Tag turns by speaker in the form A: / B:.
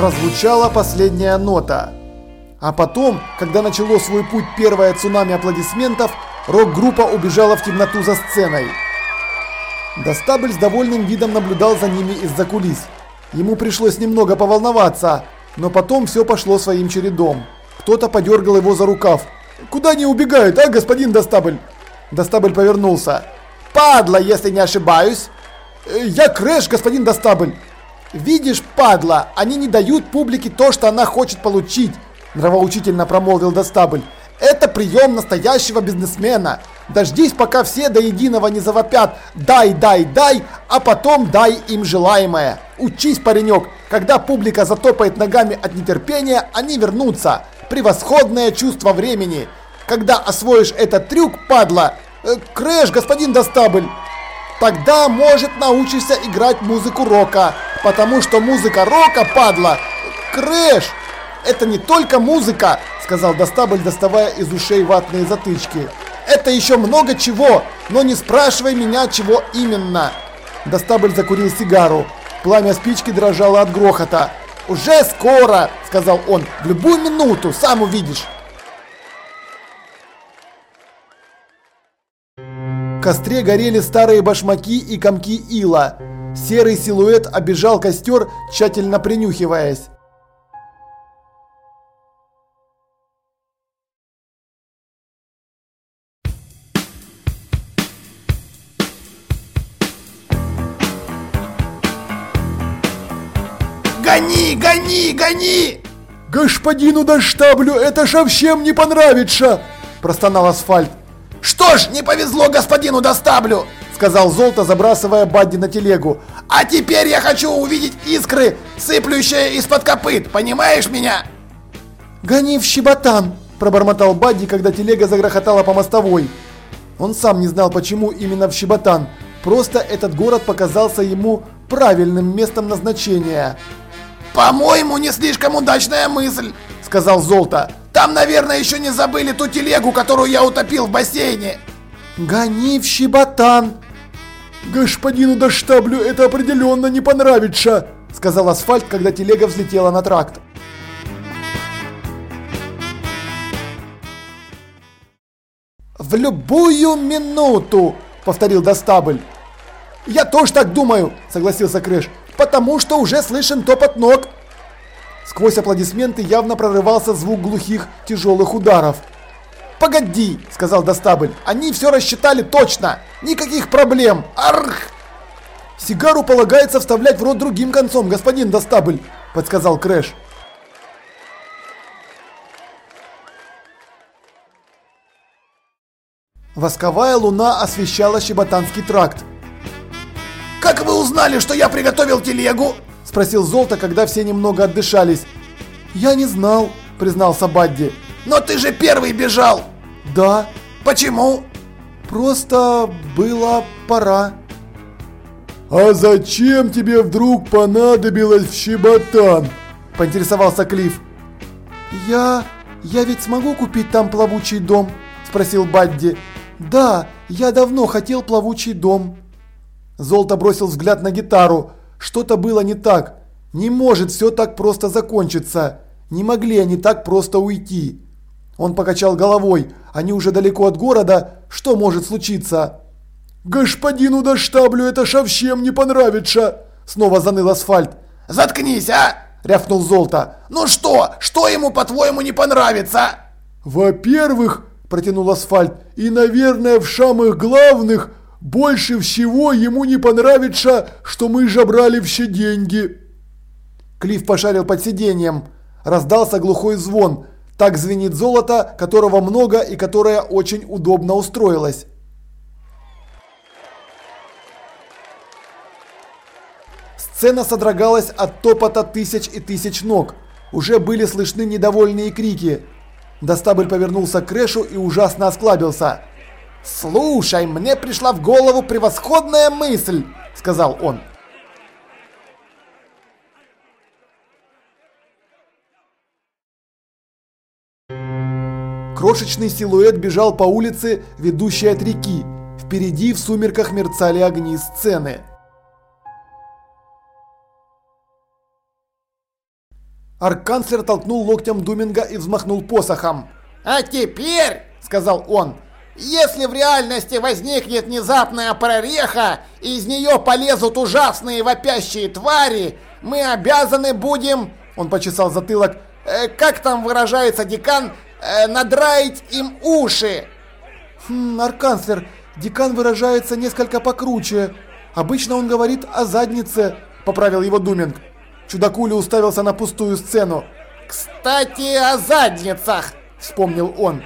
A: прозвучала последняя нота. А потом, когда начало свой путь первое цунами аплодисментов, рок-группа убежала в темноту за сценой. Достабль с довольным видом наблюдал за ними из-за кулис. Ему пришлось немного поволноваться, но потом все пошло своим чередом. Кто-то подергал его за рукав. «Куда они убегают, а, господин Достабль?» Достабль повернулся. «Падла, если не ошибаюсь!» «Э, «Я Крэш, господин Достабль!» «Видишь, падла, они не дают публике то, что она хочет получить!» Нравоучительно промолвил Достабль. «Это прием настоящего бизнесмена! Дождись, пока все до единого не завопят «дай, дай, дай», а потом дай им желаемое! Учись, паренек, когда публика затопает ногами от нетерпения, они вернутся! Превосходное чувство времени! Когда освоишь этот трюк, падла, э, Крэш, господин Достабль, тогда, может, научишься играть музыку рока, потому что музыка рока, падла, Крэш, это не только музыка, сказал Достабль, доставая из ушей ватные затычки. Это еще много чего, но не спрашивай меня, чего именно. Достабль закурил сигару. Пламя спички дрожало от грохота. «Уже скоро!» – сказал он. «В любую минуту, сам увидишь!» В костре горели старые башмаки и комки ила. Серый силуэт обежал костер, тщательно принюхиваясь.
B: Гони, гони, гони!
A: Господину Доштаблю это совсем не понравится, простонал асфальт.
B: Что ж, не повезло господину Достаблю, сказал Золото, забрасывая Бадди на телегу. А теперь я хочу увидеть искры, сыплющие из-под копыт, понимаешь меня?
A: Гони в щеботан, пробормотал Бадди, когда телега загрохотала по мостовой. Он сам не знал, почему именно в Щеботан. Просто этот город показался ему правильным местом назначения.
B: «По-моему, не слишком удачная мысль», — сказал Золото. «Там, наверное, еще не забыли ту телегу, которую я утопил в бассейне».
A: «Гони в Щеботан!» «Господину Достаблю это определенно не понравится», — сказал Асфальт, когда телега взлетела на тракт. «В любую минуту!» — повторил Достабль. «Я тоже так думаю», — согласился Крэш потому что уже слышен топот ног. Сквозь аплодисменты явно прорывался звук глухих, тяжелых ударов. «Погоди!» – сказал Достабль. «Они все рассчитали точно! Никаких проблем! Арх!» «Сигару полагается вставлять в рот другим концом, господин Достабль!» – подсказал Крэш. Восковая луна освещала Щеботанский тракт.
B: «Как вы узнали, что я приготовил телегу?»
A: – спросил Золто, когда все немного отдышались. «Я не знал», – признался Бадди.
B: «Но ты же первый бежал!»
A: «Да».
B: «Почему?»
A: «Просто было пора». «А зачем тебе вдруг понадобилось в Щеботан?» – поинтересовался Клифф. «Я... я ведь смогу купить там плавучий дом?» – спросил Бадди. «Да, я давно хотел плавучий дом». Золото бросил взгляд на гитару. Что-то было не так. Не может все так просто закончиться. Не могли они так просто уйти. Он покачал головой. Они уже далеко от города. Что может случиться? «Господину Доштаблю это совсем не понравится!» Снова заныл асфальт.
B: «Заткнись, а!» – рявкнул Золото. «Ну что? Что ему, по-твоему, не понравится?»
A: «Во-первых, – протянул асфальт, – и, наверное, в самых главных – больше всего ему не понравится, что мы жабрали все деньги. Клифф пошарил под сиденьем. Раздался глухой звон. Так звенит золото, которого много и которое очень удобно устроилось. Сцена содрогалась от топота тысяч и тысяч ног. Уже были слышны недовольные крики. Достабль повернулся к Крэшу и ужасно осклабился. «Слушай, мне пришла в голову превосходная мысль», — сказал он. Крошечный силуэт бежал по улице, ведущей от реки. Впереди в сумерках мерцали огни сцены. Арканцлер толкнул локтем Думинга и взмахнул посохом.
B: «А теперь», — сказал он, — «если в реальности возникнет внезапная прореха, и из нее полезут ужасные вопящие твари, мы обязаны будем...» Он почесал затылок. Э, «Как там выражается декан? Э, надраить им уши!»
A: «Хм, арканцлер, декан выражается несколько покруче. Обычно он говорит о заднице», — поправил его Думинг. Чудакули уставился на пустую сцену.
B: «Кстати, о задницах!» – вспомнил он.